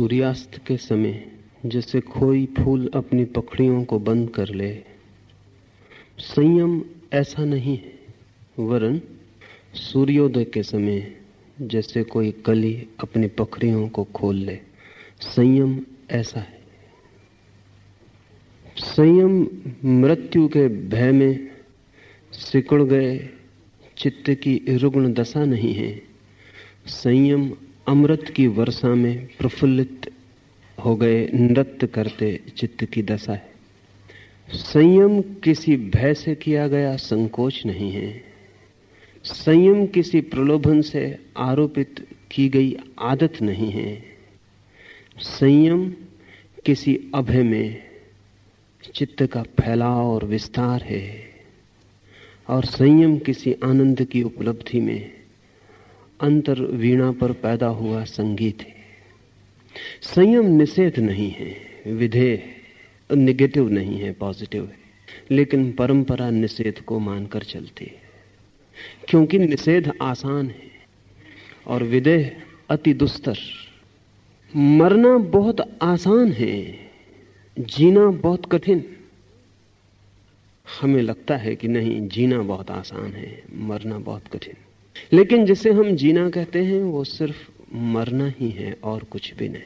सूर्यास्त के समय जैसे कोई फूल अपनी पखड़ियों को बंद कर ले। संयम ऐसा नहीं है, वरन सूर्योदय के समय जैसे कोई कली अपनी पखड़ियों को खोल ले। संयम ऐसा है। संयम मृत्यु के भय में सिकुड़ गए चित्त की रुग्ण दशा नहीं है। संयम अमृत की वर्षा में प्रफुल्लित हो गए नृत्य करते चित्त की दशा है। संयम किसी भय से किया गया संकोच नहीं है। संयम किसी प्रलोभन से आरोपित की गई आदत नहीं है। संयम किसी अभय में चित्त का फैलाव और विस्तार है और संयम किसी आनंद की उपलब्धि में अंतर वीणा पर पैदा हुआ संगीत है। संयम निषेध नहीं है, विधेय निगेटिव नहीं है पॉजिटिव है। लेकिन परंपरा निषेध को मानकर चलती है। क्योंकि निषेध आसान है और विदेह अति दुस्तर। मरना बहुत आसान है, जीना बहुत कठिन। हमें लगता है कि नहीं, जीना बहुत आसान है, मरना बहुत कठिन। लेकिन जिसे हम जीना कहते हैं, वो सिर्फ़ मरना ही है और कुछ भी नहीं।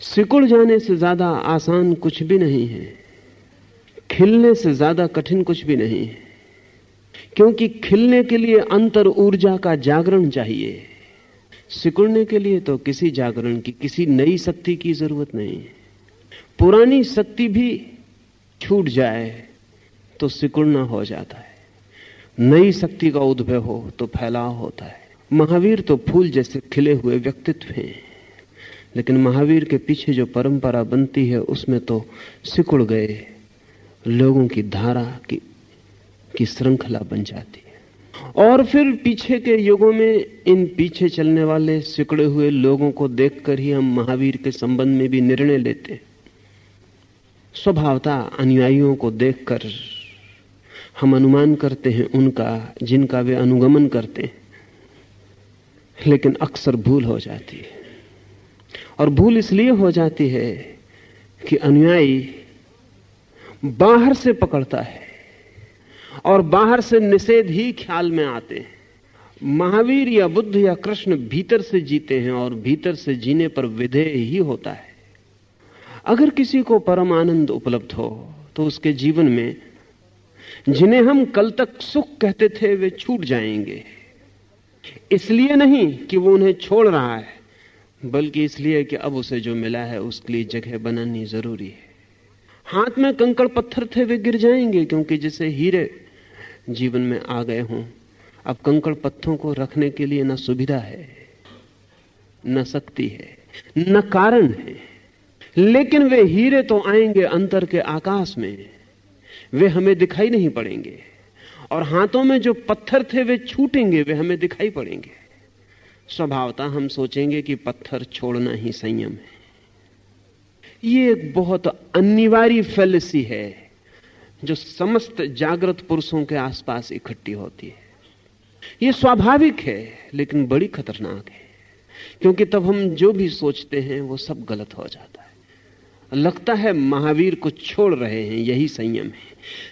सिकुड़ जाने से ज़्यादा आसान कुछ भी नहीं है। खिलने से ज़्यादा कठिन कुछ भी नहीं है। क्योंकि खिलने के लिए अंतर ऊर्जा का जागरण चाहिए। सिकुड़ने के लिए तो किसी जागरण की, किसी नई शक्ति की ज़रूरत नहीं है। पुरानी शक्ति भी छूट जाए तो सिकुड़ना हो जाता है। नई शक्ति का उद्भव हो तो फैलाव होता है। महावीर तो फूल जैसे खिले हुए व्यक्तित्व हैं। लेकिन महावीर के पीछे जो परंपरा बनती है, उसमें तो सिकुड़ गए लोगों की धारा की की श्रृंखला बन जाती है। और फिर पीछे के युगों में इन पीछे चलने वाले सिकड़े हुए लोगों को देखकर ही हम महावीर के संबंध में भी निर्णय लेते स्वभावता अनुयायियों को देखकर हम अनुमान करते हैं उनका, जिनका वे अनुगमन करते हैं। लेकिन अक्सर भूल हो जाती है। और भूल इसलिए हो जाती है कि अनुयायी बाहर से पकड़ता है और बाहर से निषेध ही ख्याल में आते हैं। महावीर या बुद्ध या कृष्ण भीतर से जीते हैं और भीतर से जीने पर विधेय ही होता है। अगर किसी को परम आनंद उपलब्ध हो तो उसके जीवन में जिन्हें हम कल तक सुख कहते थे, वे छूट जाएँगे। इसलिए नहीं कि वो उन्हें छोड़ रहा है, बल्कि इसलिए कि अब उसे जो मिला है, उसके लिए जगह बनानी ज़रूरी है। हाथ में कंकड़ पत्थर थे, वे गिर जाएँगे, क्योंकि जिसे हीरे जीवन में आ गए हों, अब कंकड़ पत्थरों को रखने के लिए न सुविधा है, न शक्ति है, न कारण है। लेकिन वे हीरे तो आएँगे अंतर के आकाश में। वे हमें दिखाई नहीं पड़ेंगे। और हाथों में जो पत्थर थे वे छूटेंगे, वे हमें दिखाई पड़ेंगे। स्वभावता हम सोचेंगे कि पत्थर छोड़ना ही संयम है। ये एक बहुत अनिवार्य फैलसी है, जो समस्त जागृत पुरुषों के आसपास इकट्ठी होती है। ये स्वाभाविक है, लेकिन बड़ी खतरनाक है, क्योंकि तब हम जो भी सोचते हैं, वो सब गलत हो जाता है। लगता है महावीर को छोड़ रहे हैं, यही संयम है।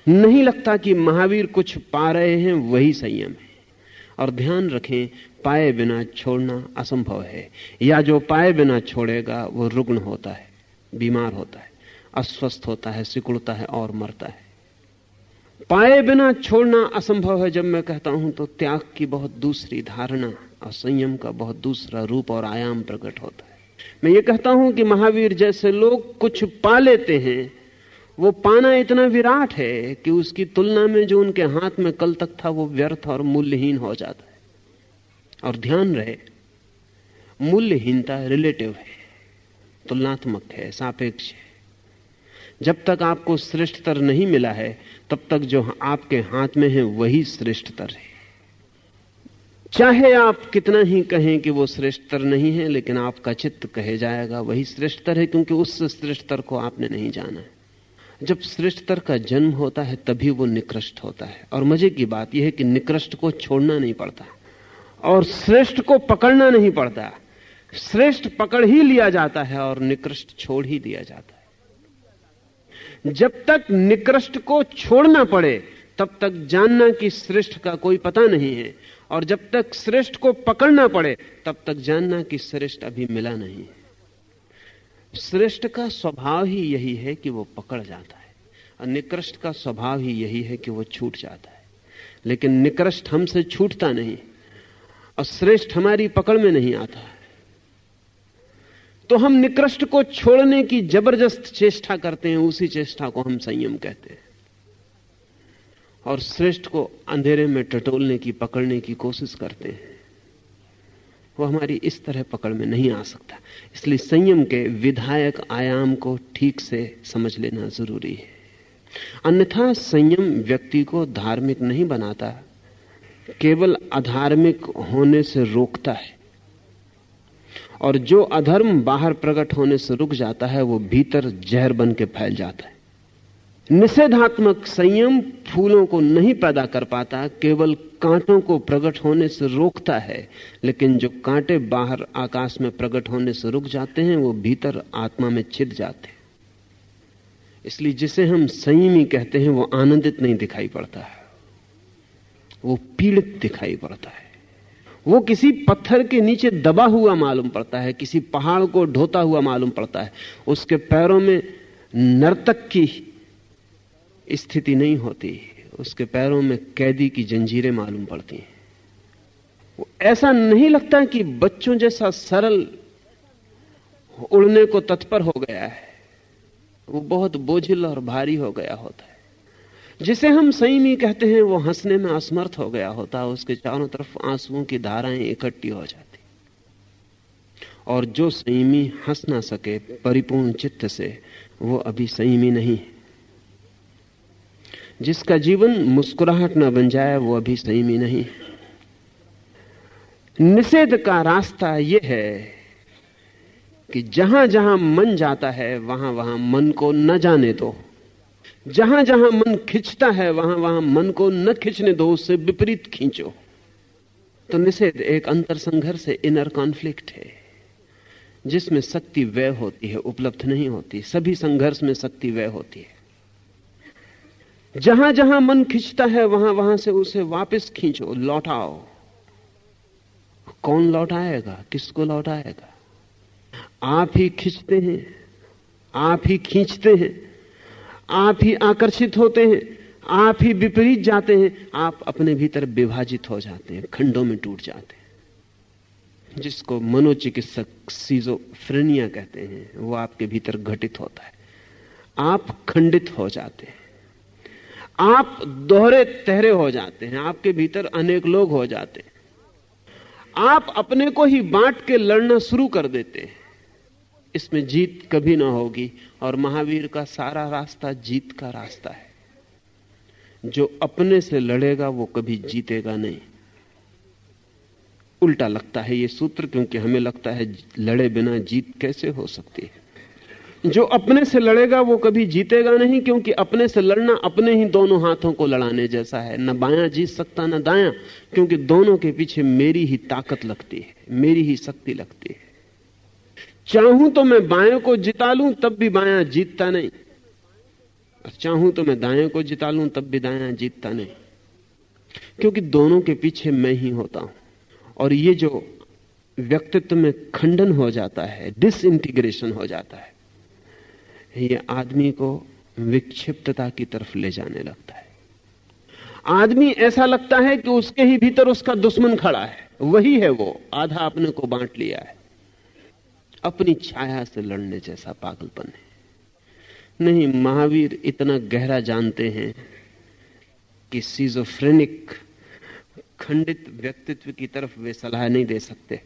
नहीं लगता कि महावीर कुछ पा रहे हैं, वही संयम है। और ध्यान रखें, पाए बिना छोड़ना असंभव है। या जो पाए बिना छोड़ेगा, वो रुग्ण होता है, बीमार होता है, अस्वस्थ होता है, सिकुड़ता है और मरता है। पाए बिना छोड़ना असंभव है, जब मैं कहता हूँ तो त्याग की बहुत दूसरी धारणा और संयम का बहुत दूसरा रूप और आयाम प्रकट होता है। मैं ये कहता हूँ कि महावीर जैसे लोग कुछ पा लेते हैं, वो पाना इतना विराट है कि उसकी तुलना में जो उनके हाथ में कल तक था, वो व्यर्थ और मूल्यहीन हो जाता है। और ध्यान रहे, मूल्यहीनता रिलेटिव है, तुलनात्मक है, सापेक्ष है। जब तक आपको श्रेष्ठतर नहीं मिला है, तब तक जो आपके हाथ में है, वही श्रेष्ठतर है। चाहे आप कितना ही कहें कि वो श्रेष्ठतर नहीं है, लेकिन आपका चित्त कहे जाएगा, वही श्रेष्ठतर है, क्योंकि उस श्रेष्ठतर को आपने नहीं जाना जब श्रेष्ठतर का जन्म होता है, तभी वो निकृष्ट होता है। और मज़े की बात यह है कि निकृष्ट को छोड़ना नहीं पड़ता, और श्रेष्ठ को पकड़ना नहीं पड़ता। श्रेष्ठ पकड़ ही लिया जाता है, और निकृष्ट छोड़ ही दिया जाता है। जब तक निकृष्ट को छोड़ना पड़े, तब तक जानना कि श्रेष्ठ का कोई पता नहीं है। और जब तक श्रेष्ठ को पकड़ना पड़े, तब तक जानना कि श्रेष्ठ अभी मिला नहीं। श्रेष्ठ का स्वभाव ही यही है कि वो पकड़ जाता है, और निकृष्ट का स्वभाव ही यही है कि वो छूट जाता है। लेकिन निकृष्ट हमसे छूटता नहीं, और श्रेष्ठ हमारी पकड़ में नहीं आता है। तो हम निकृष्ट को छोड़ने की ज़बरदस्त चेष्टा करते हैं, उसी चेष्टा को हम संयम कहते हैं। और श्रेष्ठ को अंधेरे में टटोलने की, पकड़ने की कोशिश करते हैं। वो हमारी इस तरह पकड़ में नहीं आ सकता। इसलिए संयम के विधायक आयाम को ठीक से समझ लेना ज़रूरी है। अन्यथा संयम व्यक्ति को धार्मिक नहीं बनाता, केवल अधार्मिक होने से रोकता है। और जो अधर्म बाहर प्रकट होने से रुक जाता है, वो भीतर जहर बन के फैल जाता है। निषेधात्मक संयम फूलों को नहीं पैदा कर पाता, केवल कांटों को प्रकट होने से रोकता है। लेकिन जो कांटे बाहर आकाश में प्रकट होने से रुक जाते हैं, वो भीतर आत्मा में छिद जाते हैं। इसलिए जिसे हम संयमी कहते हैं, वो आनंदित नहीं दिखाई पड़ता है। वो पीड़ित दिखाई पड़ता है। वो किसी पत्थर के नीचे दबा हुआ मालूम पड़ता है, किसी पहाड़ को ढोता हुआ मालूम पड़ता है। उसके पैरों में नर्तक की स्थिति नहीं होती, उसके पैरों में कैदी की जंजीरें मालूम पड़ती हैं। वो ऐसा नहीं लगता कि बच्चों जैसा सरल उड़ने को तत्पर हो गया है। वो बहुत बोझिल और भारी हो गया होता है। जिसे हम संयमी कहते हैं, वो हंसने में असमर्थ हो गया होता है उसके चारों तरफ़ आंसुओं की धाराएँ इकट्ठी हो जाती। और जो सईमी हंस ना सके, परिपूर्ण चित्त से, वो अभी सईमी नहीं है। जिसका जीवन मुस्कुराहट न बन जाए, वो अभी सही में नहीं। निषेध का रास्ता यह है कि जहाँ जहाँ मन जाता है वहाँ वहाँ मन को न जाने दो। जहाँ जहाँ मन खिंचता है वहाँ वहाँ मन को न खींचने दो, उससे विपरीत खींचो। तो निषेध एक अंतर संघर्ष इनर कॉन्फ्लिक्ट है, जिसमें शक्ति व्यय होती है, उपलब्ध नहीं होती। सभी संघर्ष में शक्ति व्यय होती है। जहाँ जहाँ मन खींचता है वहाँ वहाँ से उसे वापस खींचो, लौटाओ। कौन लौटाएगा? किसको लौटाएगा? आप ही खींचते हैं, आप ही खींचते हैं, आप ही आकर्षित होते हैं, आप ही विपरीत जाते हैं, आप अपने भीतर विभाजित हो जाते हैं, खंडों में टूट जाते हैं। जिसको मनोचिकित्सक सीजोफ्रेनिया कहते हैं, वो आपके भीतर घटित होता है। आप खंडित हो जाते हैं। आप दोहरे तहरे हो जाते हैं, आपके भीतर अनेक लोग हो जाते हैं। आप अपने को ही बांट के लड़ना शुरू कर देते हैं। इसमें जीत कभी ना होगी और महावीर का सारा रास्ता जीत का रास्ता है। जो अपने से लड़ेगा, वो कभी जीतेगा नहीं। उल्टा लगता है ये सूत्र, क्योंकि हमें लगता है लड़े बिना जीत कैसे हो सकती है? जो अपने से लड़ेगा, वो कभी जीतेगा नहीं, क्योंकि अपने से लड़ना अपने ही दोनों हाथों को लड़ाने जैसा है। न बायां जीत सकता, न दायां, क्योंकि दोनों के पीछे मेरी ही ताकत लगती है, मेरी ही शक्ति लगती है। चाहूँ तो मैं बाएँ को जिता लूँ, तब भी बायां जीतता नहीं। और चाहूँ तो मैं दाएँ को जिता लूँ, तब भी दायां जीतता नहीं। क्योंकि दोनों के पीछे मैं ही होता हूँ। और ये जो व्यक्तित्व में खंडन हो जाता है डिसइंटीग्रेशन हो जाता है ये आदमी को विक्षिप्तता की तरफ़ ले जाने लगता है। आदमी ऐसा लगता है कि उसके ही भीतर उसका दुश्मन खड़ा है। वही है वो, आधा अपने को बांट लिया है। अपनी छाया से लड़ने जैसा पागलपन है। नहीं, महावीर इतना गहरा जानते हैं कि सीजोफ्रेनिक खंडित व्यक्तित्व की तरफ़ वे सलाह नहीं दे सकते।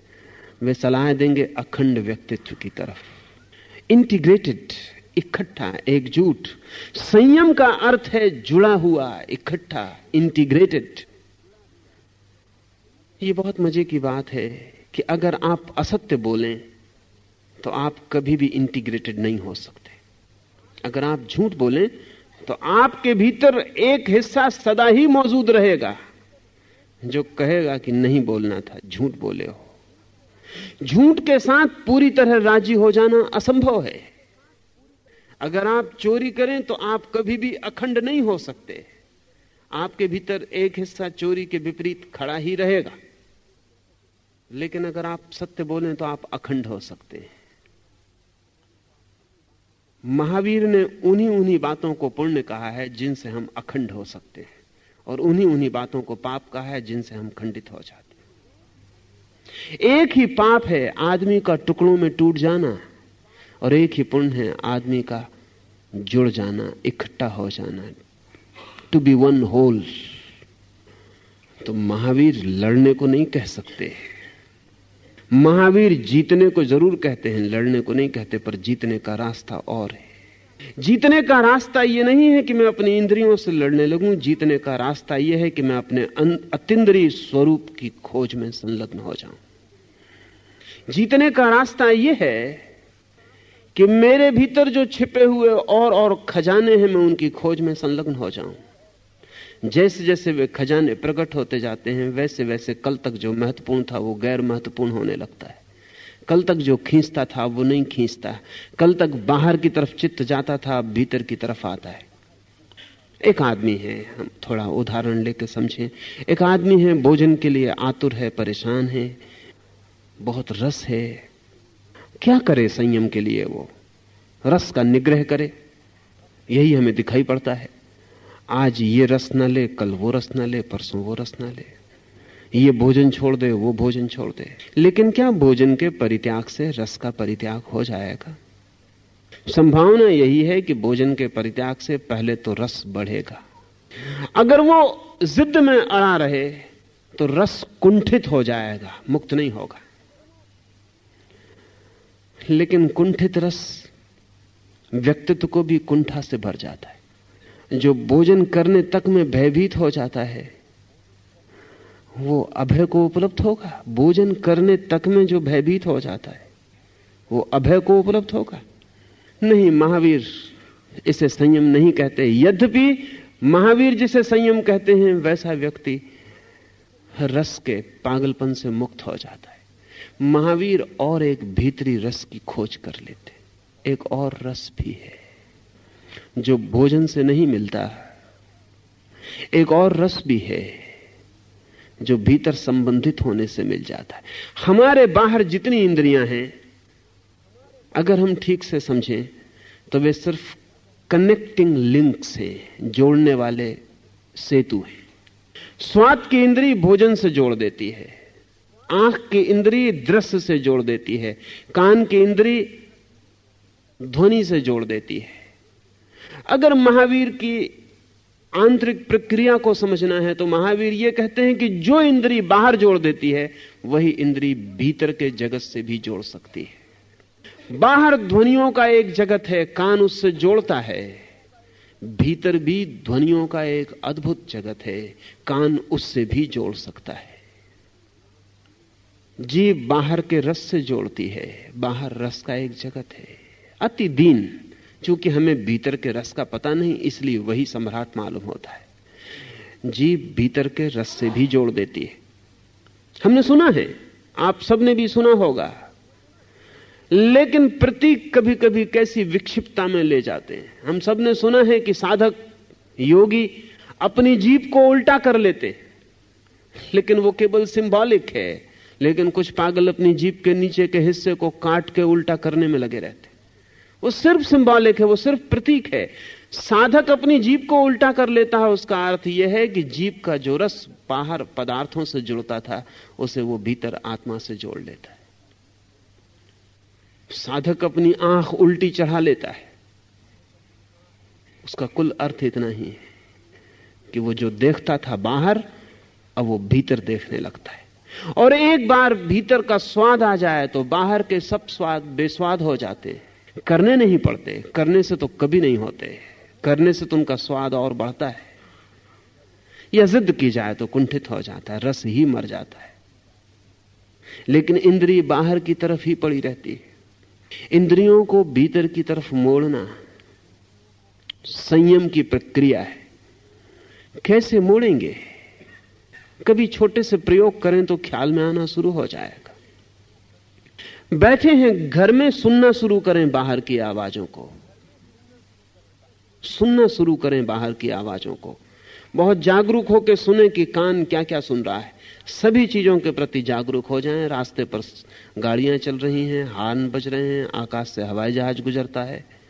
वे सलाह देंगे अखंड व्यक्तित्व की तरफ़। इंटीग्रेटेड इकट्ठा, एकजुट। संयम का अर्थ है जुड़ा हुआ, इकट्ठा इंटीग्रेटेड ये बहुत मज़े की बात है कि अगर आप असत्य बोलें तो आप कभी भी इंटीग्रेटेड नहीं हो सकते। अगर आप झूठ बोलें तो आपके भीतर एक हिस्सा सदा ही मौजूद रहेगा, जो कहेगा कि नहीं बोलना था, झूठ बोले हो। झूठ के साथ पूरी तरह राज़ी हो जाना असंभव है। अगर आप चोरी करें तो आप कभी भी अखंड नहीं हो सकते। आपके भीतर एक हिस्सा चोरी के विपरीत खड़ा ही रहेगा। लेकिन अगर आप सत्य बोलें तो आप अखंड हो सकते हैं। महावीर ने उन्हीं उन्हीं बातों को पुण्य कहा है जिनसे हम अखंड हो सकते हैं और उन्हीं उन्हीं बातों को पाप कहा है जिनसे हम खंडित हो जाते हैं। एक ही पाप है, आदमी का टुकड़ों में टूट जाना, और एक ही पुण्य है, आदमी का जुड़ जाना, इकट्ठा हो जाना। टू बी वन होल तो महावीर लड़ने को नहीं कह सकते। महावीर जीतने को ज़रूर कहते हैं, लड़ने को नहीं कहते, पर जीतने का रास्ता और है। जीतने का रास्ता यह नहीं है कि मैं अपनी इंद्रियों से लड़ने लगूं, जीतने का रास्ता यह है कि मैं अपने अतिद्रीय स्वरूप की खोज में संलग्न हो जाऊँ। जीतने का रास्ता यह है कि मेरे भीतर जो छिपे हुए और और खजाने हैं, मैं उनकी खोज में संलग्न हो जाऊँ। जैसे जैसे वे खजाने प्रकट होते जाते हैं वैसे वैसे कल तक जो महत्वपूर्ण था, वो गैर महत्वपूर्ण होने लगता है। कल तक जो खींचता था, वो नहीं खींचता। कल तक बाहर की तरफ़ चित्त जाता था, भीतर की तरफ़ आता है। एक आदमी है, हम थोड़ा उदाहरण लेकर समझें। एक आदमी है, भोजन के लिए आतुर है, परेशान है। बहुत रस है। क्या करे संयम के लिए वो? रस का निग्रह करे। यही हमें दिखाई पड़ता है। आज ये रस न ले, कल वो रस न ले, परसों वो रस न ले। ये भोजन छोड़ दे, वो भोजन छोड़ दे। लेकिन क्या भोजन के परित्याग से रस का परित्याग हो जाएगा? संभावना यही है कि भोजन के परित्याग से पहले तो रस बढ़ेगा। अगर वो जिद में अड़ा रहे तो रस कुंठित हो जाएगा, मुक्त नहीं होगा। लेकिन कुंठित रस व्यक्तित्व को भी कुंठा से भर जाता है। जो भोजन करने तक में भयभीत हो जाता है, वो अभय को उपलब्ध होगा। भोजन करने तक में जो भयभीत हो जाता है, वो अभय को उपलब्ध होगा। नहीं, महावीर इसे संयम नहीं कहते। यद्यपि महावीर जिसे संयम कहते हैं, वैसा व्यक्ति रस के पागलपन से मुक्त हो जाता है। महावीर और एक भीतरी रस की खोज कर लेते। एक और रस भी है, जो भोजन से नहीं मिलता। एक और रस भी है, जो भीतर संबंधित होने से मिल जाता है। हमारे बाहर जितनी इंद्रियाँ हैं, अगर हम ठीक से समझें तो वे सिर्फ़ कनेक्टिंग लिंक से जोड़ने वाले सेतु हैं। स्वाद की इंद्री भोजन से जोड़ देती है। आँख की इंद्री दृश्य से जोड़ देती है, कान की इंद्री ध्वनि से जोड़ देती है। अगर महावीर की आंतरिक प्रक्रिया को समझना है तो महावीर यह कहते हैं कि जो इंद्री बाहर जोड़ देती है, वही इंद्री भीतर के जगत से भी जोड़ सकती है। बाहर ध्वनियों का एक जगत है, कान उससे जोड़ता है। भीतर भी ध्वनियों का एक अद्भुत जगत है, कान उससे भी जोड़ सकता है। जीव बाहर के रस से जोड़ती है। बाहर रस का एक जगत है। अति दीन, चूँकि हमें भीतर के रस का पता नहीं, इसलिए वही सम्राट मालूम होता है। जीव भीतर के रस से भी जोड़ देती है। हमने सुना है, आप सबने भी सुना होगा। लेकिन प्रतीक कभी कभी कैसी विक्षिप्तता में ले जाते हैं। हम सबने सुना है कि साधक, योगी अपनी जीप को उल्टा कर लेते लेकिन वो केवल सिंबॉलिक है। लेकिन कुछ पागल अपनी जीप के नीचे के हिस्से को काट के उल्टा करने में लगे रहते। वो सिर्फ़ सिंबॉलिक है, वो सिर्फ़ प्रतीक है। साधक अपनी जीप को उल्टा कर लेता है, उसका अर्थ यह है कि जीप का जो रस बाहर पदार्थों से जुड़ता था, उसे वो भीतर आत्मा से जोड़ लेता है। साधक अपनी आँख उल्टी चढ़ा लेता है। उसका कुल अर्थ इतना ही है कि वो जो देखता था बाहर, अब वो भीतर देखने लगता है। और एक बार भीतर का स्वाद आ जाए तो बाहर के सब स्वाद बेस्वाद हो जाते। करने नहीं पड़ते, करने से तो कभी नहीं होते। करने से तुमका स्वाद और बढ़ता है। या जिद की जाए तो कुंठित हो जाता है, रस ही मर जाता है। लेकिन इंद्रिय बाहर की तरफ़ ही पड़ी रहती है। इंद्रियों को भीतर की तरफ़ मोड़ना संयम की प्रक्रिया है। कैसे मोड़ेंगे? कभी छोटे से प्रयोग करें तो ख्याल में आना शुरू हो जाएगा। बैठे हैं, घर में सुनना शुरू करें बाहर की आवाजों को। सुनना शुरू करें बाहर की आवाजों को। बहुत जागरूक होकर सुने कि कान क्या क्या सुन रहा है। सभी चीज़ों के प्रति जागरूक हो जाएँ, रास्ते पर गाड़ियाँ चल रही हैं, हार्न बज रहे हैं, आकाश से हवाई जहाज़ गुजरता है।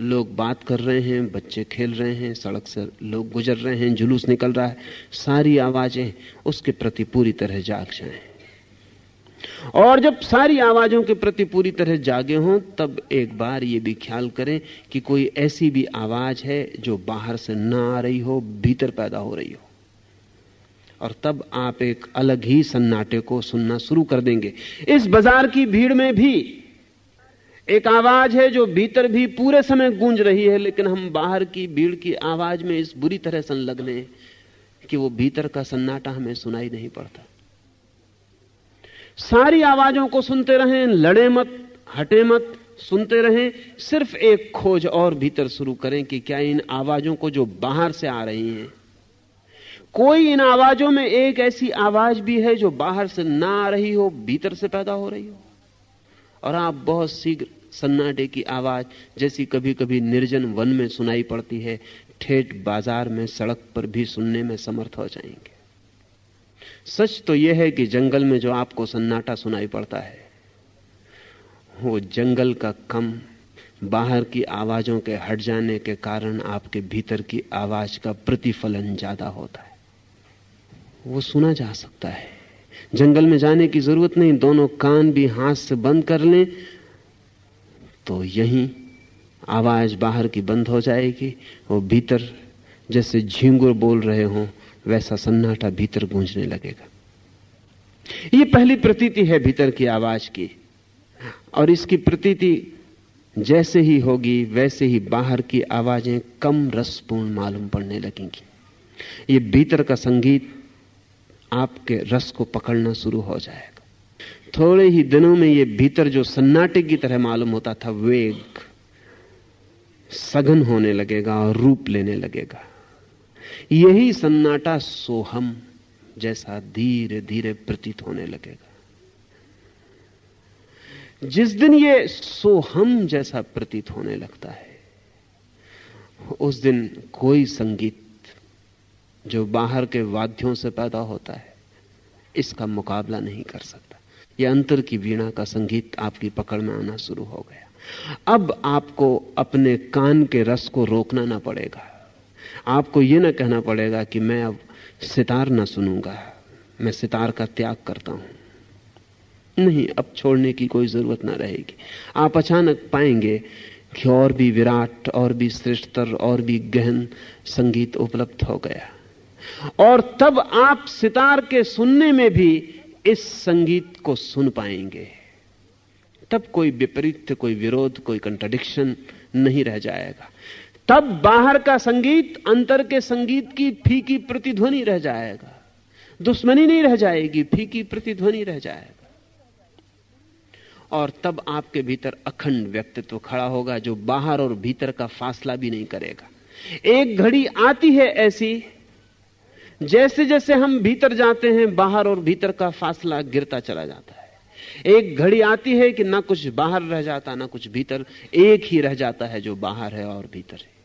लोग बात कर रहे हैं, बच्चे खेल रहे हैं, सड़क से लोग गुजर रहे हैं, जुलूस निकल रहा है, सारी आवाज़ें उसके प्रति पूरी तरह जाग जाएँ। और जब सारी आवाजों के प्रति पूरी तरह जागे हों, तब एक बार ये भी ख्याल करें कि कोई ऐसी भी आवाज़ है जो बाहर से ना आ रही हो, भीतर पैदा हो रही हो। और तब आप एक अलग ही सन्नाटे को सुनना शुरू कर देंगे। इस बाज़ार की भीड़ में भी एक आवाज़ है जो भीतर भी पूरे समय गूंज रही है, लेकिन हम बाहर की, भीड़ की आवाज़ में इस बुरी तरह संलग्न हैं कि वो भीतर का सन्नाटा हमें सुनाई नहीं पड़ता। सारी आवाजों को सुनते रहें, लड़े मत, हटे मत, सुनते रहें, सिर्फ़ एक खोज और भीतर शुरू करें कि क्या इन आवाजों को जो बाहर से आ रही हैं, कोई इन आवाजों में एक ऐसी आवाज़ भी है जो बाहर से ना आ रही हो, भीतर से पैदा हो रही हो। और आप बहुत शीघ्र सन्नाटे की आवाज़ जैसी कभी कभी निर्जन वन में सुनाई पड़ती है। ठेठ बाज़ार में, सड़क पर भी सुनने में समर्थ हो जाएँगे। सच तो यह है कि जंगल में जो आपको सन्नाटा सुनाई पड़ता है, वो जंगल का कम, बाहर की आवाजों के हट जाने के कारण आपके भीतर की आवाज़ का प्रतिफलन ज़्यादा होता है। वो सुना जा सकता है। जंगल में जाने की ज़रूरत नहीं, दोनों कान भी हाथ से बंद कर लें तो यहीं आवाज़ बाहर की बंद हो जाएगी वो भीतर जैसे झींगुर बोल रहे हों, वैसा सन्नाटा भीतर गूंजने लगेगा। ये पहली प्रतीति है भीतर की आवाज़ की। और इसकी प्रतीति जैसे ही होगी, वैसे ही बाहर की आवाज़ें कम रसपूर्ण मालूम पड़ने लगेंगी। ये भीतर का संगीत आपके रस को पकड़ना शुरू हो जाएगा। थोड़े ही दिनों में ये भीतर जो सन्नाटे की तरह मालूम होता था वेग सघन होने लगेगा और रूप लेने लगेगा। यही सन्नाटा सोहम जैसा धीरे धीरे प्रतीत होने लगेगा। जिस दिन ये सोहम जैसा प्रतीत होने लगता है, उस दिन कोई संगीत जो बाहर के वाद्यों से पैदा होता है, इसका मुकाबला नहीं कर सकता। यह अंतर की वीणा का संगीत आपकी पकड़ में आना शुरू हो गया। अब आपको अपने कान के रस को रोकना ना पड़ेगा। आपको यह ना कहना पड़ेगा कि मैं अब सितार ना सुनूँगा, मैं सितार का त्याग करता हूँ। नहीं, अब छोड़ने की कोई ज़रूरत ना रहेगी। आप अचानक पाएँगे कि और भी विराट, और भी श्रेष्ठतर, और भी गहन संगीत उपलब्ध हो गया। और तब आप सितार के सुनने में भी इस संगीत को सुन पाएँगे, तब कोई विपरीत, कोई विरोध, कोई कंट्रडिक्शन नहीं रह जाएगा। तब बाहर का संगीत, अंतर के संगीत की फीकी प्रतिध्वनि रह जाएगा। दुश्मनी नहीं रह जाएगी, फीकी प्रतिध्वनि रह जाएगा। और तब आपके भीतर अखंड व्यक्तित्व खड़ा होगा, जो बाहर और भीतर का फासला भी नहीं करेगा। एक घड़ी आती है ऐसी जैसे जैसे हम भीतर जाते हैं, बाहर और भीतर का फासला गिरता चला जाता है। एक घड़ी आती है कि ना कुछ बाहर रह जाता, ना कुछ भीतर। एक ही रह जाता है जो बाहर है और भीतर है।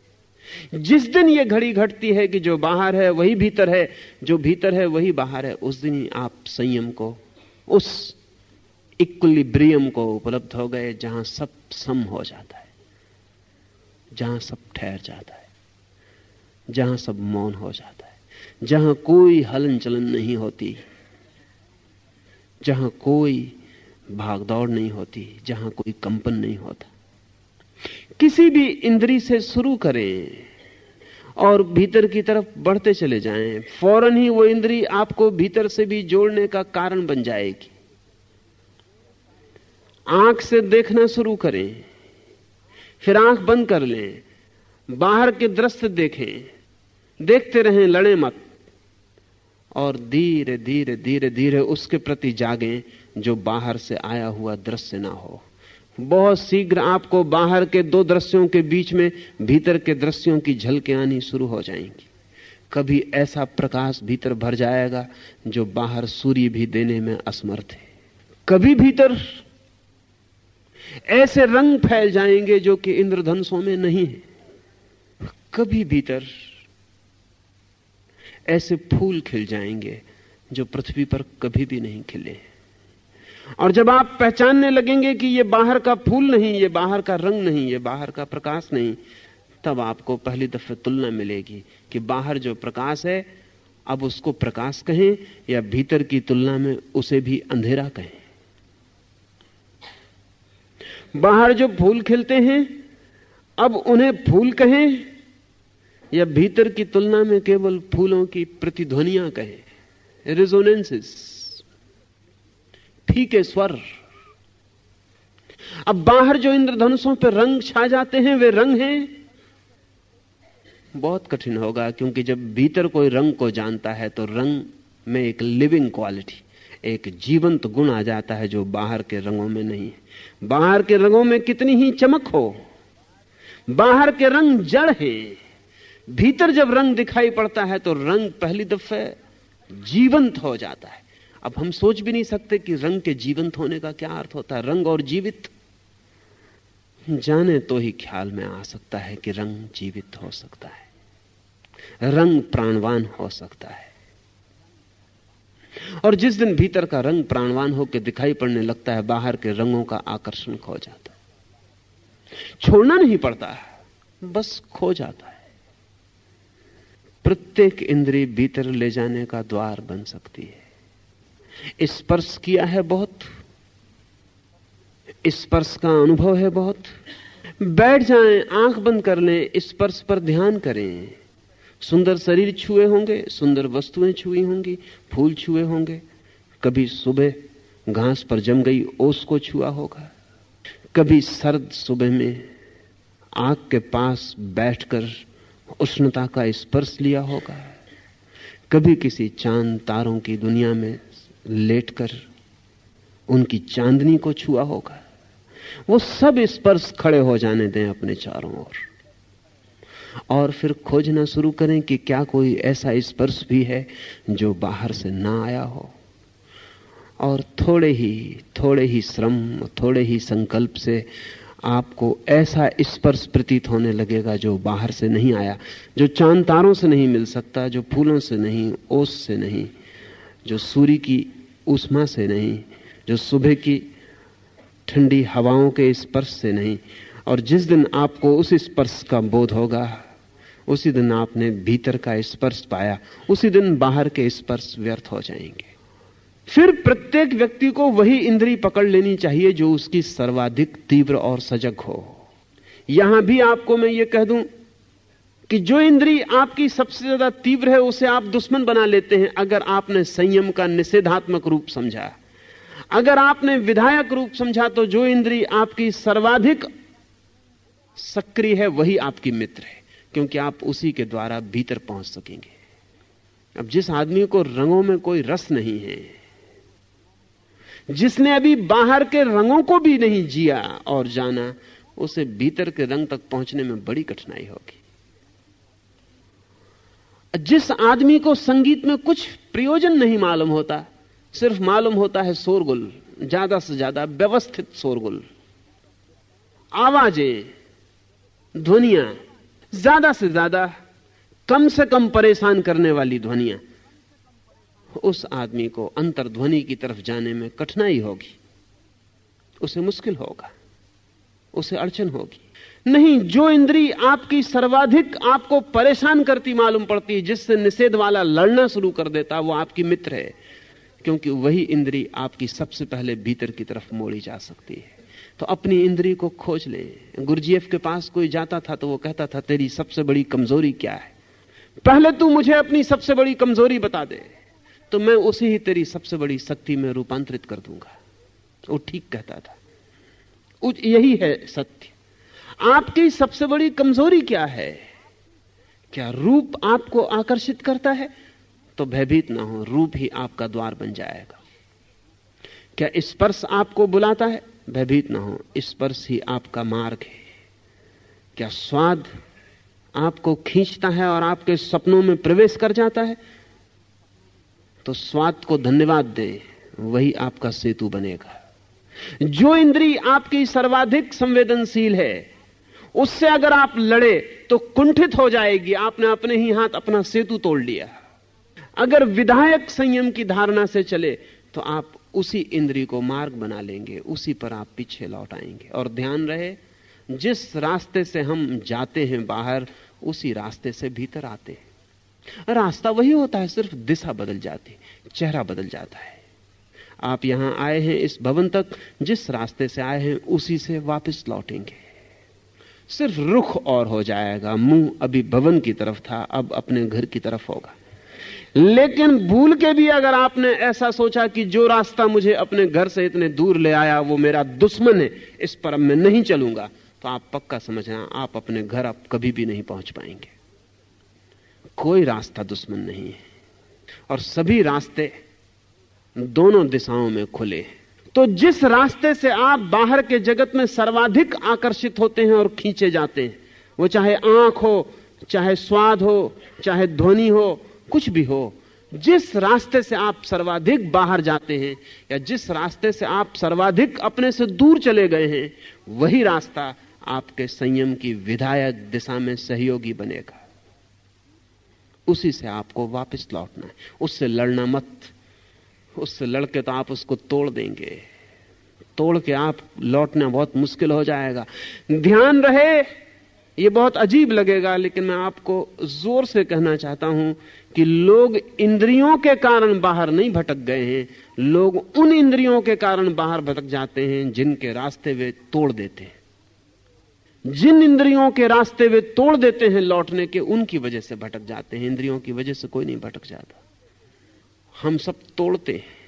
जिस दिन यह घड़ी घटती है कि जो बाहर है, वही भीतर है। जो भीतर है, वही बाहर है। उस दिन आप संयम को, उस इक्विलिब्रियम को उपलब्ध हो गए, जहाँ सब सम हो जाता है। जहाँ सब ठहर जाता है। जहाँ सब मौन हो जाता है। जहाँ कोई हलन चलन नहीं होती, जहाँ कोई भागदौड़ नहीं होती, जहाँ कोई कंपन नहीं होता। किसी भी इंद्री से शुरू करें और भीतर की तरफ़ बढ़ते चले जाएँ। फ़ौरन ही वो इंद्री आपको भीतर से भी जोड़ने का कारण बन जाएगी। आँख से देखना शुरू करें, फिर आँख बंद कर लें, बाहर के दृश्य देखें। देखते रहें, लड़े मत। और धीरे धीरे धीरे धीरे उसके प्रति जागे जो बाहर से आया हुआ दृश्य ना हो। बहुत शीघ्र आपको बाहर के दो दृश्यों के बीच में भीतर के दृश्यों की झलकें आनी शुरू हो जाएँगी। कभी ऐसा प्रकाश भीतर भर जाएगा जो बाहर सूर्य भी देने में असमर्थ है। कभी भीतर ऐसे रंग फैल जाएँगे जो कि इंद्रधनुषों में नहीं है। कभी भीतर ऐसे फूल खिल जाएँगे जो पृथ्वी पर कभी भी नहीं खिले। और जब आप पहचानने लगेंगे कि ये बाहर का फूल नहीं, ये बाहर का रंग नहीं, ये बाहर का प्रकाश नहीं, तब आपको पहली दफे तुलना मिलेगी कि बाहर जो प्रकाश है, अब उसको प्रकाश कहें या भीतर की तुलना में उसे भी अंधेरा कहें। बाहर जो फूल खिलते हैं, अब उन्हें फूल कहें या भीतर की तुलना में केवल फूलों की प्रतिध्वनियाँ कहें। रिजोनेंसेस फीके स्वर। अब बाहर जो इंद्रधनुषों पर रंग छा जाते हैं, वे रंग हैं। बहुत कठिन होगा, क्योंकि जब भीतर कोई रंग को जानता है तो रंग में एक लिविंग क्वालिटी एक जीवंत तो गुण आ जाता है जो बाहर के रंगों में नहीं है। बाहर के रंगों में कितनी ही चमक हो, बाहर के रंग जड़ है। भीतर जब रंग दिखाई पड़ता है तो रंग पहली दफे जीवंत हो जाता है। अब हम सोच भी नहीं सकते कि रंग के जीवंत होने का क्या अर्थ होता है। रंग और जीवित, जाने तो ही ख्याल में आ सकता है कि रंग जीवित हो सकता है। रंग प्राणवान हो सकता है। और जिस दिन भीतर का रंग प्राणवान होकर दिखाई पड़ने लगता है, बाहर के रंगों का आकर्षण खो जाता है। छोड़ना नहीं पड़ता है, बस खो जाता है। प्रत्येक इंद्री भीतर ले जाने का द्वार बन सकती है। स्पर्श किया है बहुत। स्पर्श का अनुभव है बहुत। बैठ जाएँ, आँख बंद कर लें, स्पर्श पर ध्यान करें। सुंदर शरीर छुए होंगे, सुंदर वस्तुएँ छुई होंगी, फूल छुए होंगे। कभी सुबह घास पर जम गई, ओस को छुआ होगा। कभी सर्द सुबह में आग के पास बैठकर उष्णता का स्पर्श लिया होगा। कभी किसी चाँद तारों की दुनिया में लेटकर उनकी चांदनी को छुआ होगा। वो सब स्पर्श खड़े हो जाने दें अपने चारों ओर। और फिर खोजना शुरू करें कि क्या कोई ऐसा स्पर्श भी है जो बाहर से ना आया हो। और थोड़े ही थोड़े ही श्रम, थोड़े ही संकल्प से आपको ऐसा स्पर्श प्रतीत होने लगेगा जो बाहर से नहीं आया, जो चाँद तारों से नहीं मिल सकता, जो फूलों से नहीं, ओस से नहीं, जो सूर्य की उष्मा से नहीं, जो सुबह की ठंडी हवाओं के स्पर्श से नहीं। और जिस दिन आपको उस स्पर्श का बोध होगा, उसी दिन आपने भीतर का स्पर्श पाया, उसी दिन बाहर के स्पर्श व्यर्थ हो जाएँगे। फिर प्रत्येक व्यक्ति को वही इंद्री पकड़ लेनी चाहिए जो उसकी सर्वाधिक तीव्र और सजग हो। यहाँ भी आपको मैं ये कह दूँ कि जो इंद्री आपकी सबसे ज़्यादा तीव्र है, उसे आप दुश्मन बना लेते हैं, अगर आपने संयम का निषेधात्मक रूप समझा। अगर आपने विधायक रूप समझा तो जो इंद्री आपकी सर्वाधिक सक्रिय है, वही आपकी मित्र है, क्योंकि आप उसी के द्वारा भीतर पहुँच सकेंगे। अब जिस आदमी को रंगों में कोई रस नहीं है जिसने अभी बाहर के रंगों को भी नहीं जिया और जाना, उसे भीतर के रंग तक पहुँचने में बड़ी कठिनाई होगी। जिस आदमी को संगीत में कुछ प्रयोजन नहीं मालूम होता, सिर्फ़ मालूम होता है शोरगुल, ज़्यादा से ज़्यादा व्यवस्थित शोरगुल। आवाज़ें, ध्वनियाँ, ज़्यादा से ज़्यादा कम से कम परेशान करने वाली ध्वनियाँ। उस आदमी को अंतर्ध्वनि की तरफ़ जाने में कठिनाई होगी। उसे मुश्किल होगा। उसे अड़चन होगी। नहीं, जो इंद्री आपकी सर्वाधिक आपको परेशान करती मालूम पड़ती है जिससे निषेध वाला लड़ना शुरू कर देता, वो आपकी मित्र है। क्योंकि वही इंद्री आपकी सबसे पहले भीतर की तरफ़ मोड़ी जा सकती है। तो अपनी इंद्री को खोज ले। गुरुजीएफ के पास कोई जाता था तो वो कहता था, तेरी सबसे बड़ी कमज़ोरी क्या है? पहले तू मुझे अपनी सबसे बड़ी कमज़ोरी बता दे। तो मैं उसे ही तेरी सबसे बड़ी शक्ति में रूपांतरित कर दूँगा। वो ठीक कहता था। यही है सत्य। आपकी सबसे बड़ी कमज़ोरी क्या है? क्या रूप आपको आकर्षित करता है? तो भयभीत ना हो, रूप ही आपका द्वार बन जाएगा। क्या स्पर्श आपको बुलाता है? भयभीत ना हो, स्पर्श ही आपका मार्ग है। क्या स्वाद आपको खींचता है और आपके सपनों में प्रवेश कर जाता है? तो स्वाद को धन्यवाद दे, वही आपका सेतु बनेगा। जो इंद्री आपकी सर्वाधिक संवेदनशील है, उससे अगर आप लड़े तो कुंठित हो जाएगी। आपने अपने ही हाथ अपना सेतु तोड़ लिया। अगर विधायक संयम की धारणा से चले तो आप उसी इंद्री को मार्ग बना लेंगे, उसी पर आप पीछे लौट आएँगे। और ध्यान रहे, जिस रास्ते से हम जाते हैं बाहर, उसी रास्ते से भीतर आते हैं। रास्ता वही होता है, सिर्फ़ दिशा बदल जाती, चेहरा बदल जाता है। आप यहाँ आए हैं इस भवन तक, जिस रास्ते से आए हैं, उसी से वापस लौटेंगे। सिर्फ़ रुख और हो जाएगा, मुँह अभी भवन की तरफ़ था, अब अपने घर की तरफ़ होगा। लेकिन भूल के भी अगर आपने ऐसा सोचा कि जो रास्ता मुझे अपने घर से इतने दूर ले आया, वो मेरा दुश्मन है, इस पर मैं नहीं चलूँगा तो आप पक्का समझना, आप अपने घर आप कभी भी नहीं पहुँच पाएँगे। कोई रास्ता दुश्मन नहीं है। और सभी रास्ते दोनों दिशाओं में खुले तो जिस रास्ते से आप बाहर के जगत में सर्वाधिक आकर्षित होते हैं और खींचे जाते हैं, वो चाहे आँख हो, चाहे स्वाद हो, चाहे ध्वनि हो, कुछ भी हो, जिस रास्ते से आप सर्वाधिक बाहर जाते हैं या जिस रास्ते से आप सर्वाधिक अपने से दूर चले गए हैं, वही रास्ता आपके संयम की विधायक दिशा में सहयोगी बनेगा। उसी से आपको वापस लौटना है। उससे लड़ना मत। उससे लड़के तो आप उसको तोड़ देंगे। तोड़ के आप लौटना बहुत मुश्किल हो जाएगा। ध्यान रहे, ये बहुत अजीब लगेगा, लेकिन मैं आपको ज़ोर से कहना चाहता हूँ कि लोग इंद्रियों के कारण बाहर नहीं भटक गए हैं। लोग उन इंद्रियों के कारण बाहर भटक जाते हैं जिनके रास्ते वे तोड़ देते हैं। जिन इंद्रियों के रास्ते वे तोड़ देते हैं लौटने के, उनकी वजह से भटक जाते हैं। इंद्रियों की वजह से कोई नहीं भटक जाता। हम सब तोड़ते हैं।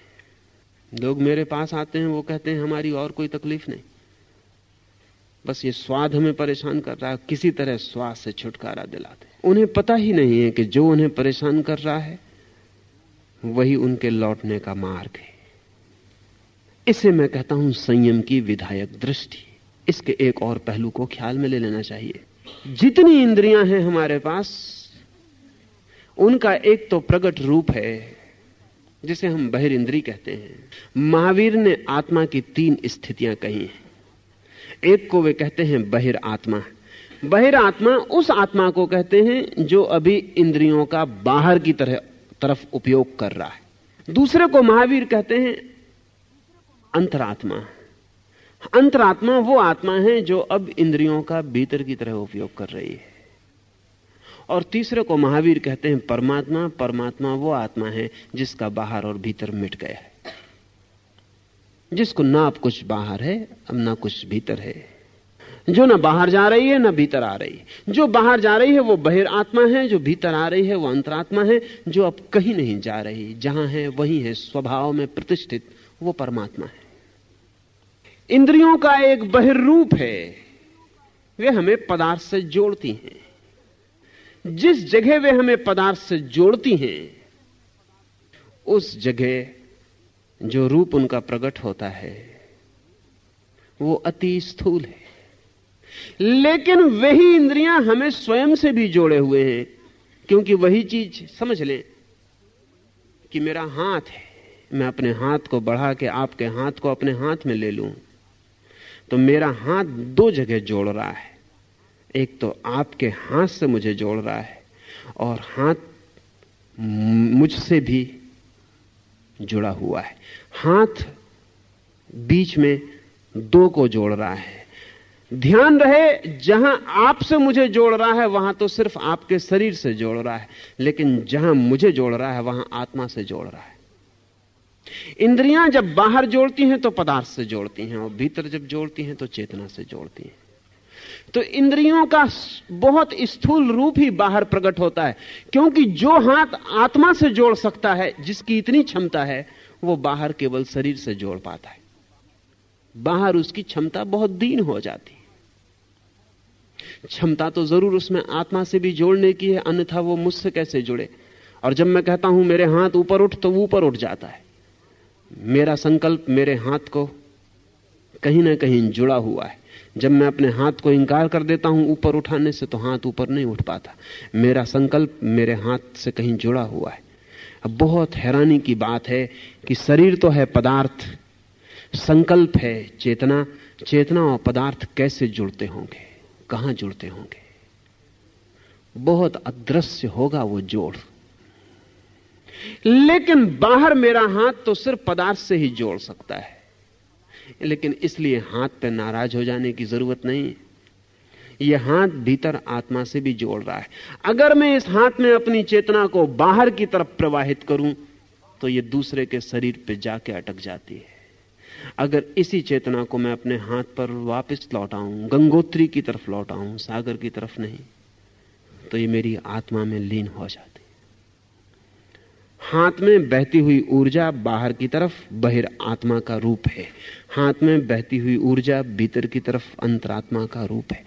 लोग मेरे पास आते हैं, वो कहते हैं, हमारी और कोई तकलीफ़ नहीं। बस ये स्वाद हमें परेशान कर रहा है, किसी तरह स्वाद से छुटकारा दिलाते उन्हें पता ही नहीं है कि जो उन्हें परेशान कर रहा है, वही उनके लौटने का मार्ग है। इसे मैं कहता हूँ संयम की विधायक दृष्टि। इसके एक और पहलू को ख्याल में ले लेना चाहिए। जितनी इंद्रियाँ हैं हमारे पास, उनका एक तो प्रकट रूप है, जिसे हम बहिर इंद्री कहते हैं। महावीर ने आत्मा की तीन स्थितियाँ कही हैं। एक को वे कहते हैं बहिर आत्मा। बहिर आत्मा उस आत्मा को कहते हैं जो अभी इंद्रियों का बाहर की तरह, तरफ़ उपयोग कर रहा है। दूसरे को महावीर कहते हैं अंतरात्मा। अंतरात्मा वो आत्मा है जो अब इंद्रियों का भीतर की तरह उपयोग कर रही है। और तीसरे को महावीर कहते हैं परमात्मा परमात्मा वो आत्मा है जिसका बाहर और भीतर मिट गया है। जिसको ना अब कुछ बाहर है, अब ना कुछ भीतर है। जो ना बाहर जा रही है, ना भीतर आ रही है। जो बाहर जा रही है, वो बहिर आत्मा है, जो भीतर आ रही है, वो अंतरात्मा है। जो अब कहीं नहीं जा रही, जहाँ है, वही है, स्वभाव में प्रतिष्ठित, वो परमात्मा है। इंद्रियों का एक बहिर्रूप है। वे हमें पदार्थ से जोड़ती हैं। जिस जगह वे हमें पदार्थ से जोड़ती हैं, उस जगह जो रूप उनका प्रकट होता है, वो अति स्थूल है। लेकिन वही इंद्रियाँ हमें स्वयं से भी जोड़े हुए हैं, क्योंकि वही चीज़ समझ लें कि मेरा हाथ है, मैं अपने हाथ को बढ़ा के आपके हाथ को अपने हाथ में ले लूँ। तो मेरा हाथ दो जगह जोड़ रहा है। एक तो आपके हाथ से मुझे जोड़ रहा है और हाथ मुझसे भी जुड़ा हुआ है। हाथ बीच में दो को जोड़ रहा है। ध्यान रहे, जहाँ आपसे मुझे जोड़ रहा है, वहाँ तो सिर्फ़ आपके शरीर से जोड़ रहा है, लेकिन जहाँ मुझे जोड़ रहा है, वहाँ आत्मा से जोड़ रहा है। इंद्रियाँ जब बाहर जोड़ती हैं तो पदार्थ से जोड़ती हैं और भीतर जब जोड़ती हैं तो चेतना से जोड़ती हैं। तो इंद्रियों का बहुत स्थूल रूप ही बाहर प्रकट होता है, क्योंकि जो हाथ आत्मा से जोड़ सकता है, जिसकी इतनी क्षमता है, वो बाहर केवल शरीर से जोड़ पाता है। बाहर उसकी क्षमता बहुत दीन हो जाती है। क्षमता तो ज़रूर उसमें आत्मा से भी जोड़ने की है, अन्यथा वो मुझसे कैसे जुड़े? और जब मैं कहता हूँ, मेरे हाथ ऊपर उठ तो ऊपर उठ जाता है। मेरा संकल्प मेरे हाथ को कहीं ना कहीं जुड़ा हुआ है। जब मैं अपने हाथ को इंकार कर देता हूँ ऊपर उठाने से तो हाथ ऊपर नहीं उठ पाता। मेरा संकल्प मेरे हाथ से कहीं जुड़ा हुआ है। अब बहुत हैरानी की बात है कि शरीर तो है पदार्थ, संकल्प है चेतना। चेतना और पदार्थ कैसे जुड़ते होंगे? कहाँ जुड़ते होंगे? बहुत अदृश्य होगा वो जोड़। लेकिन बाहर मेरा हाथ तो सिर्फ़ पदार्थ से ही जोड़ सकता है। लेकिन इसलिए हाथ पे नाराज़ हो जाने की ज़रूरत नहीं यह हाथ भीतर आत्मा से भी जोड़ रहा है। अगर मैं इस हाथ में अपनी चेतना को बाहर की तरफ़ प्रवाहित करूँ तो यह दूसरे के शरीर पे जाके अटक जाती है। अगर इसी चेतना को मैं अपने हाथ पर वापस लौटाऊं, गंगोत्री की तरफ़ लौटाऊं, सागर की तरफ़ नहीं तो ये मेरी आत्मा में लीन हो जाती हाथ में बहती हुई ऊर्जा बाहर की तरफ़ बहिर आत्मा का रूप है। हाथ में बहती हुई ऊर्जा भीतर की तरफ़ अंतरात्मा का रूप है।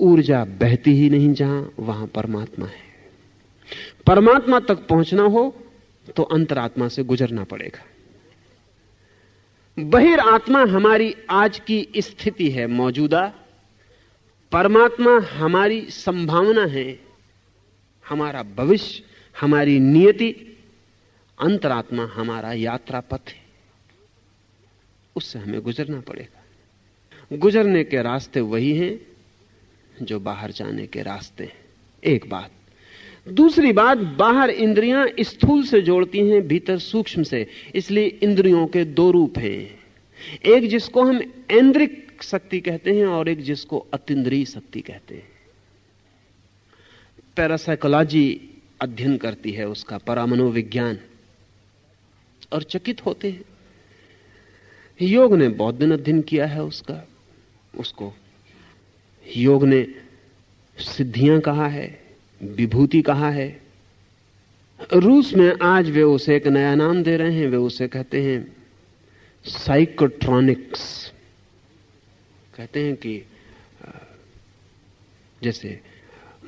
ऊर्जा बहती ही नहीं जहाँ, वहाँ परमात्मा है। परमात्मा तक पहुँचना हो तो अंतरात्मा से गुजरना पड़ेगा। बहिर आत्मा हमारी आज की स्थिति है मौजूदा। परमात्मा हमारी संभावना है, हमारा भविष्य। हमारी नियति अंतरात्मा हमारा यात्रा पथ है। उससे हमें गुजरना पड़ेगा। गुजरने के रास्ते वही हैं जो बाहर जाने के रास्ते हैं। एक बात। दूसरी बात, बाहर इंद्रियाँ स्थूल से जोड़ती हैं, भीतर सूक्ष्म से। इसलिए इंद्रियों के दो रूप हैं। एक जिसको हम ऐन्द्रिक शक्ति कहते हैं और एक जिसको अतिद्रीय शक्ति कहते हैं। पैरासाइकोलॉजी अध्ययन करती है उसका परामनोविज्ञान और चकित होते हैं। योग ने बहुत दिन अध्ययन किया है उसका। उसको योग ने सिद्धियाँ कहा है, विभूति कहा है। रूस में आज वे उसे एक नया नाम दे रहे हैं। वे उसे कहते हैं साइकोट्रॉनिक्स कहते हैं कि जैसे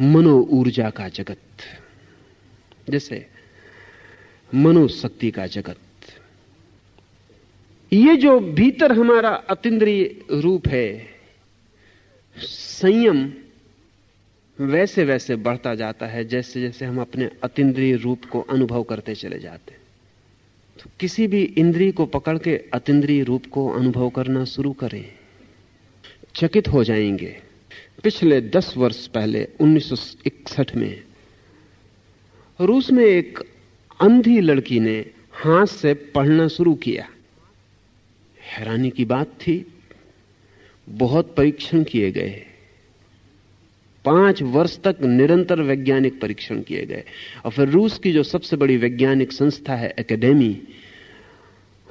मनो ऊर्जा का जगत। जैसे मनोशक्ति का जगत। ये जो भीतर हमारा अतिद्रिय रूप है, संयम वैसे वैसे बढ़ता जाता है जैसे जैसे हम अपने अतिद्रिय रूप को अनुभव करते चले जाते तो किसी भी इंद्री को पकड़ के अतिद्रिय रूप को अनुभव करना शुरू करें। चकित हो जाएँगे। पिछले दस वर्ष पहले 1961 में रूस में एक अंधी लड़की ने हाथ से पढ़ना शुरू किया। हैरानी की बात थी, बहुत परीक्षण किए गए। पाँच वर्ष तक निरंतर वैज्ञानिक परीक्षण किए गए। और फिर रूस की जो सबसे बड़ी वैज्ञानिक संस्था है, एकेडमी,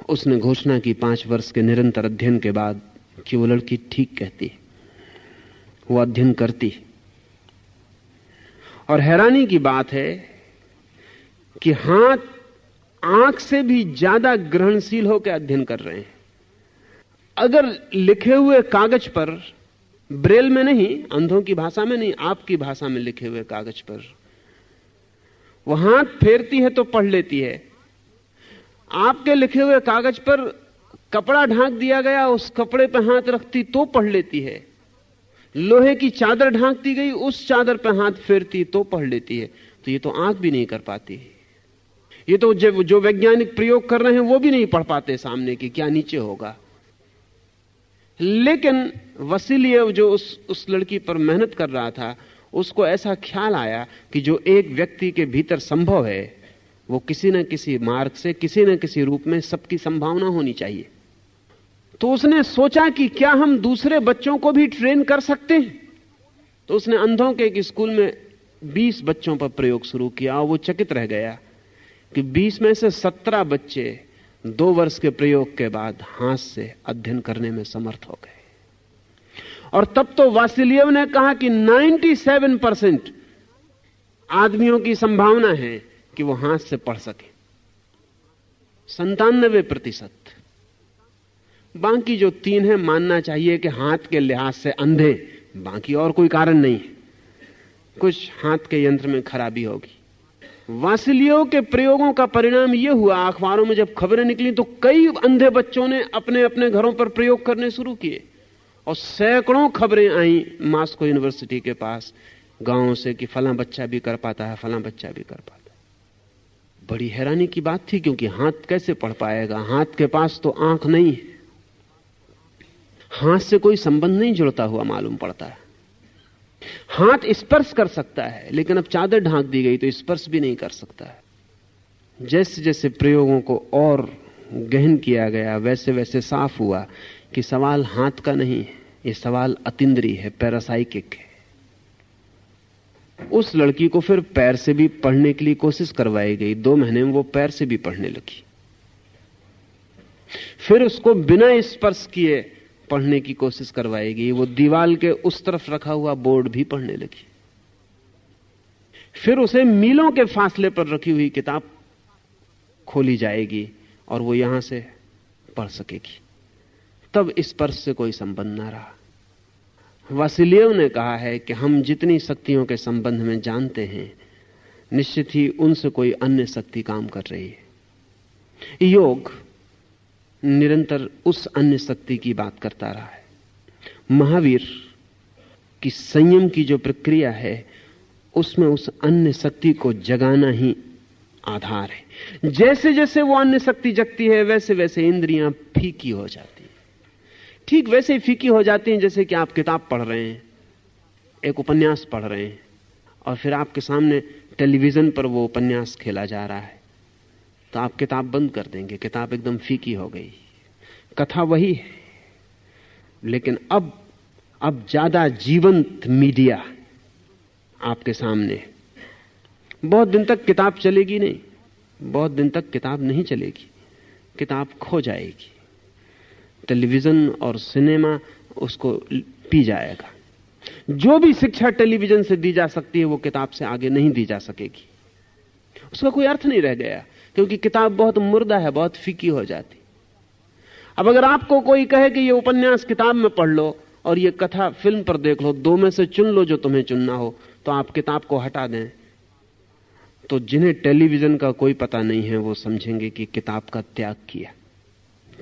उसने घोषणा की पाँच वर्ष के निरंतर अध्ययन के बाद कि वो लड़की ठीक कहती वो अध्ययन करती और हैरानी की बात है कि हाथ आँख से भी ज़्यादा ग्रहणशील होकर अध्ययन कर रहे हैं। अगर लिखे हुए कागज़ पर, ब्रेल में नहीं, अंधों की भाषा में नहीं, आपकी भाषा में लिखे हुए कागज़ पर, वो हाथ फेरती है तो पढ़ लेती है। आपके लिखे हुए कागज़ पर कपड़ा ढांक दिया गया, उस कपड़े पर हाथ रखती तो पढ़ लेती है। लोहे की चादर ढांक दी गई, उस चादर पर हाथ फेरती तो पढ़ लेती है। तो ये तो आँख भी नहीं कर पाती। ये तो जो वैज्ञानिक प्रयोग कर रहे हैं, वो भी नहीं पढ़ पाते सामने की क्या नीचे होगा। लेकिन वसीलियव जो उस उस लड़की पर मेहनत कर रहा था, उसको ऐसा ख्याल आया कि जो एक व्यक्ति के भीतर संभव है, वो किसी न किसी मार्ग से, किसी न किसी रूप में सबकी संभावना होनी चाहिए। तो उसने सोचा कि क्या हम दूसरे बच्चों को भी ट्रेन कर सकते हैं? तो उसने अंधों के एक स्कूल में 20 बच्चों पर प्रयोग शुरू किया और वो चकित रह गया। कि 20 में से 17 बच्चे दो वर्ष के प्रयोग के बाद हाथ से अध्ययन करने में समर्थ हो गए। और तब तो वासिलियव ने कहा कि 97 परसेंट आदमियों की संभावना है कि वो हाथ से पढ़ सके। संतानबे प्रतिशत। बाकी जो तीन है, मानना चाहिए कि हाथ के लिहाज से अंधे बाकी और कोई कारण नहीं है। कुछ हाथ के यंत्र में खराबी होगी। वासिलियों के प्रयोगों का परिणाम यह हुआ, अखबारों में जब खबरें निकली तो कई अंधे बच्चों ने अपने अपने घरों पर प्रयोग करने शुरू किए। और सैकड़ों खबरें आई मास्को यूनिवर्सिटी के पास, गाँव से कि फला बच्चा भी कर पाता है, फला बच्चा भी कर पाता है। बड़ी हैरानी की बात थी, क्योंकि हाथ कैसे पढ़ पाएगा? हाथ के पास तो आँख नहीं है। हाथ से कोई संबंध नहीं जुड़ता हुआ मालूम पड़ता है। हाथ स्पर्श कर सकता है, लेकिन अब चादर ढांक दी गई तो स्पर्श भी नहीं कर सकता है। जैसे जैसे प्रयोगों को और गहन किया गया, वैसे वैसे साफ़ हुआ कि सवाल हाथ का नहीं है, ये सवाल अतिद्री है, पैरासाइकिक है। उस लड़की को फिर पैर से भी पढ़ने के लिए कोशिश करवाई गई। दो महीने में वो पैर से भी पढ़ने लगी। फिर उसको बिना स्पर्श किए पढ़ने की कोशिश करवाएगी। वो दीवाल के उस तरफ़ रखा हुआ बोर्ड भी पढ़ने लगी। फिर उसे मीलों के फासले पर रखी हुई किताब खोली जाएगी और वो यहाँ से पढ़ सकेगी। तब स्पर्श से कोई संबंध ना रहा। वासिलियव ने कहा है कि हम जितनी शक्तियों के संबंध में जानते हैं, निश्चित ही उनसे कोई अन्य शक्ति काम कर रही है। योग निरंतर उस अन्य शक्ति की बात करता रहा है। महावीर की संयम की जो प्रक्रिया है, उसमें उस अन्य शक्ति को जगाना ही आधार है। जैसे जैसे वो अन्य शक्ति जगती है, वैसे वैसे इंद्रियाँ फीकी हो जाती ठीक वैसे ही फीकी हो जाती हैं, जैसे कि आप किताब पढ़ रहे हैं, एक उपन्यास पढ़ रहे हैं, और फिर आपके सामने टेलीविज़न पर वो उपन्यास खेला जा रहा है। तो आप किताब बंद कर देंगे, किताब एकदम फीकी हो गई। कथा वही है। लेकिन अब अब ज़्यादा जीवंत मीडिया आपके सामने बहुत दिन तक किताब चलेगी नहीं। बहुत दिन तक किताब नहीं चलेगी। किताब खो जाएगी। टेलीविज़न और सिनेमा उसको पी जाएगा। जो भी शिक्षा टेलीविज़न से दी जा सकती है, वो किताब से आगे नहीं दी जा सकेगी। उसका कोई अर्थ नहीं रह गया। क्योंकि किताब बहुत मुर्दा है, बहुत फीकी हो जाती। अब अगर आपको कोई कहे कि ये उपन्यास किताब में पढ़ लो और ये कथा फ़िल्म पर देख लो, दो में से चुन लो जो तुम्हें चुनना हो तो आप किताब को हटा दें। तो जिन्हें टेलीविज़न का कोई पता नहीं है, वो समझेंगे कि किताब का त्याग किया।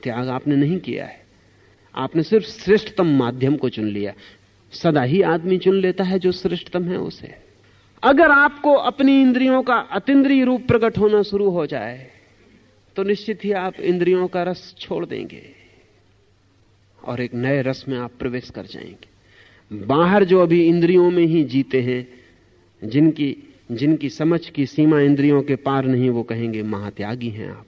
त्याग आपने नहीं किया है। आपने सिर्फ़ श्रेष्ठतम माध्यम को चुन लिया। सदा ही आदमी चुन लेता है जो श्रेष्ठतम है उसे। अगर आपको अपनी इंद्रियों का अतिद्रिय रूप प्रकट होना शुरू हो जाए तो निश्चित ही आप इंद्रियों का रस छोड़ देंगे और एक नए रस में आप प्रवेश कर जाएँगे। बाहर जो अभी इंद्रियों में ही जीते हैं, जिनकी जिनकी समझ की सीमा इंद्रियों के पार नहीं, वो कहेंगे, महात्यागी हैं आप।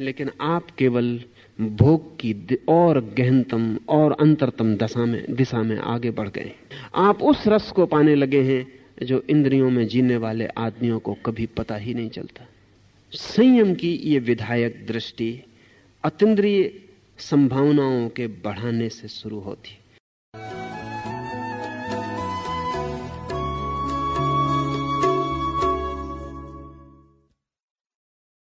लेकिन आप केवल भोग की और गहनतम और अंतरतम दशा में, दिशा में आगे बढ़ गए। आप उस रस को पाने लगे हैं जो इंद्रियों में जीने वाले आदमियों को कभी पता ही नहीं चलता। संयम की ये विधायक दृष्टि अतिद्रिय संभावनाओं के बढ़ाने से शुरू होती।